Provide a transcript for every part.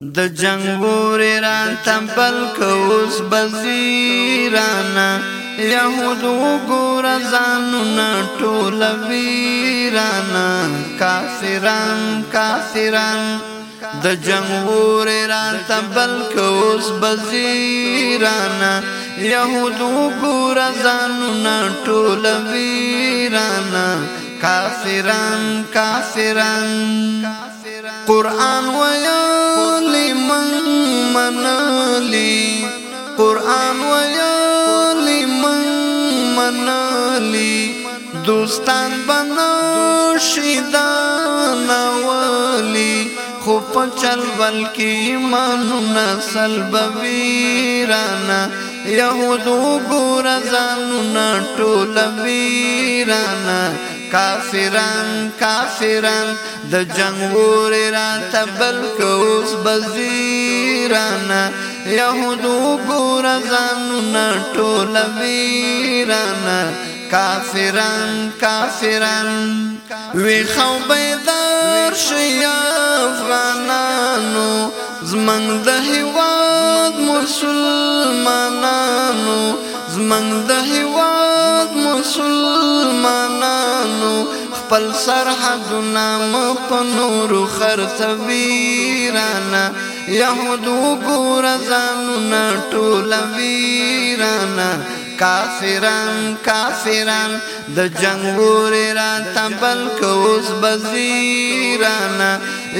د جنگور ایران تمبل کوس بزیرانا یهود وګور ځانونه ټول ویرانا کافران کافران د جنگور ایران تمبل کوس بزیرانا یهود وګور ځانونه ټول ویرانا کافران کافران قران وایي منلی قرآن ویالی من منلی دوستان بناشی دانا والی خو پچل بلکی مانو نسل ببیرانا یهودو گورزانو نٹول بیرانا کافران کافران د جنگ ور را تبل کوس بزیران يهودو ګور ځان ټول ویران کافران کافران وی خو بيدار شي افغانانو زمنګ د هیواد مسلمانانو زمنګ د هیواد مسلمانانو خپل سرحدونه م په نورو خرڅوي رانه یهود وګوره ځانونه ټولوي رانه کافران کافران د جنگ ور را تبل کوس بزیرانا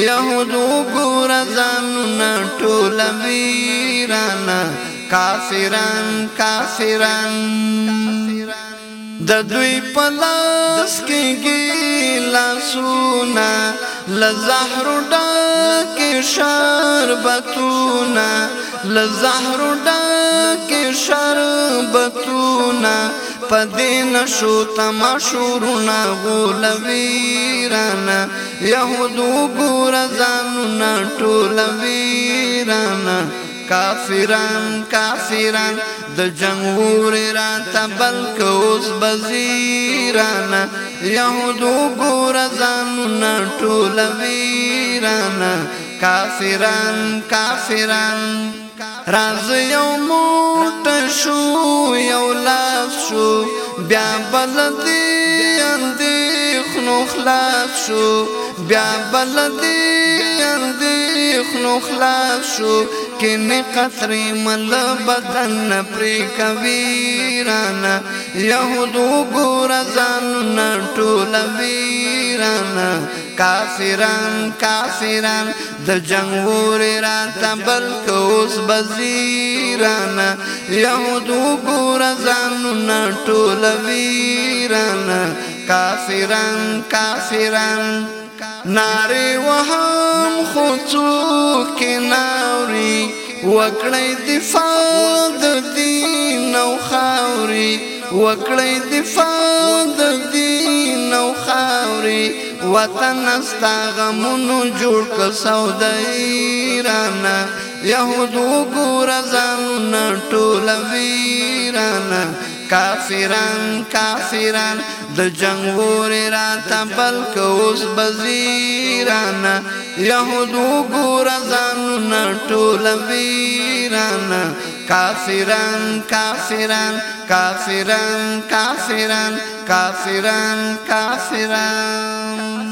يهودو ګور ځانونه ټول ویرانا کافران کافران د دوی پلاس کې ګیلا سونا لزهر ډک شربتونا لزهر ډک شربتونا پدین شو تماشورونا غولویرانا یهودو ګورزانونا ټولویرانا کافران کافران د جنگ ور را تبل کوس بزیران يهودو ګور ځان نټول ویران کافران کافران راز یو موټ شو یو لاس شو بیا بلدی اندېخنو خلاص شو بیا بلدی اندېخنو خلاص شو کینه قطرې مل بدن پرې کوي رانا يهودو ګور ځان ټول ویرانا کافران کافران د جنگ ور راته بلک اوس بزیرانا يهودو ګور ځان ټول ویرانا کافران کافران ناره وهم خو څوک نه وکړې دفاع د دین او خاوري وکړې دفاع د دین او خاوري وطن استا غمونو جوړ ک سودای رانا يهودو ګور ځان ټول ویرانا کافران کافران د جنگ ور راته بلک اوس بزیرانا يهودو ګور ځان ټول ویران کافران کافران کافران کافران کافران کافران